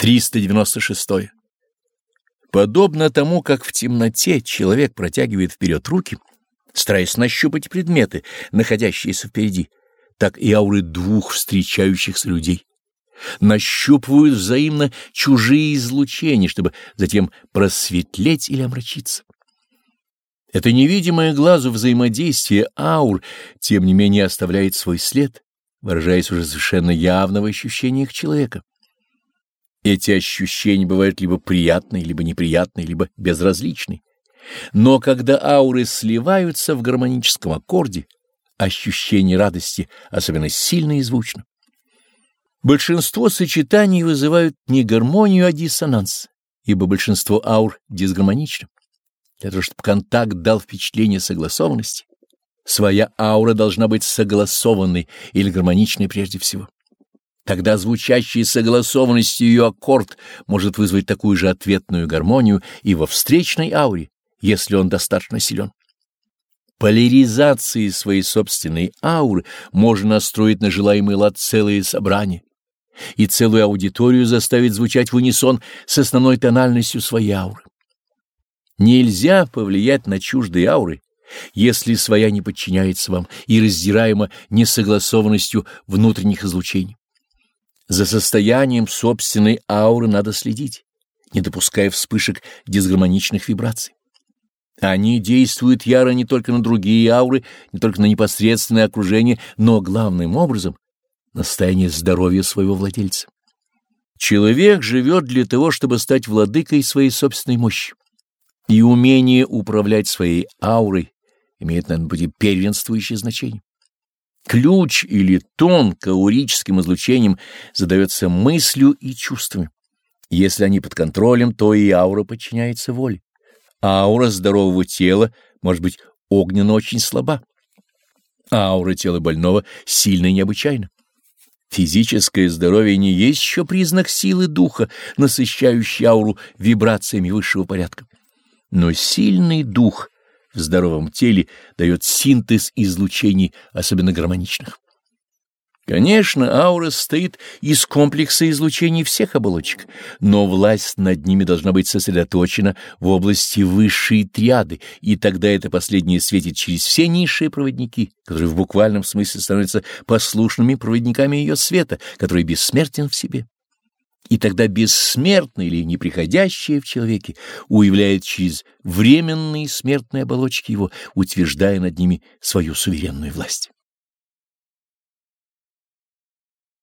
396. Подобно тому, как в темноте человек протягивает вперед руки, стараясь нащупать предметы, находящиеся впереди, так и ауры двух встречающихся людей нащупывают взаимно чужие излучения, чтобы затем просветлеть или омрачиться. Это невидимое глазу взаимодействие аур, тем не менее, оставляет свой след, выражаясь уже совершенно явно в ощущениях человека. Эти ощущения бывают либо приятные, либо неприятные, либо безразличные. Но когда ауры сливаются в гармоническом аккорде, ощущение радости особенно сильно и звучно. Большинство сочетаний вызывают не гармонию, а диссонанс, ибо большинство аур дисгармонично. Для того, чтобы контакт дал впечатление согласованности, своя аура должна быть согласованной или гармоничной прежде всего. Тогда звучащий согласованностью ее аккорд может вызвать такую же ответную гармонию и во встречной ауре, если он достаточно силен. Поляризацией своей собственной ауры можно настроить на желаемый лад целые собрания и целую аудиторию заставить звучать в унисон с основной тональностью своей ауры. Нельзя повлиять на чуждые ауры, если своя не подчиняется вам и раздираема несогласованностью внутренних излучений. За состоянием собственной ауры надо следить, не допуская вспышек дисгармоничных вибраций. Они действуют яро не только на другие ауры, не только на непосредственное окружение, но главным образом на состояние здоровья своего владельца. Человек живет для того, чтобы стать владыкой своей собственной мощи. И умение управлять своей аурой имеет, наверное, быть первенствующее значение. Ключ или тон к аурическим излучениям задается мыслью и чувствами. Если они под контролем, то и аура подчиняется воле. Аура здорового тела может быть огненно очень слаба. Аура тела больного сильно и необычайна. Физическое здоровье не есть еще признак силы духа, насыщающий ауру вибрациями высшего порядка. Но сильный дух в здоровом теле дает синтез излучений, особенно гармоничных. Конечно, аура состоит из комплекса излучений всех оболочек, но власть над ними должна быть сосредоточена в области высшей триады, и тогда это последнее светит через все низшие проводники, которые в буквальном смысле становятся послушными проводниками ее света, который бессмертен в себе. И тогда бессмертное или неприходящее в человеке уявляет через временные смертные оболочки его, утверждая над ними свою суверенную власть.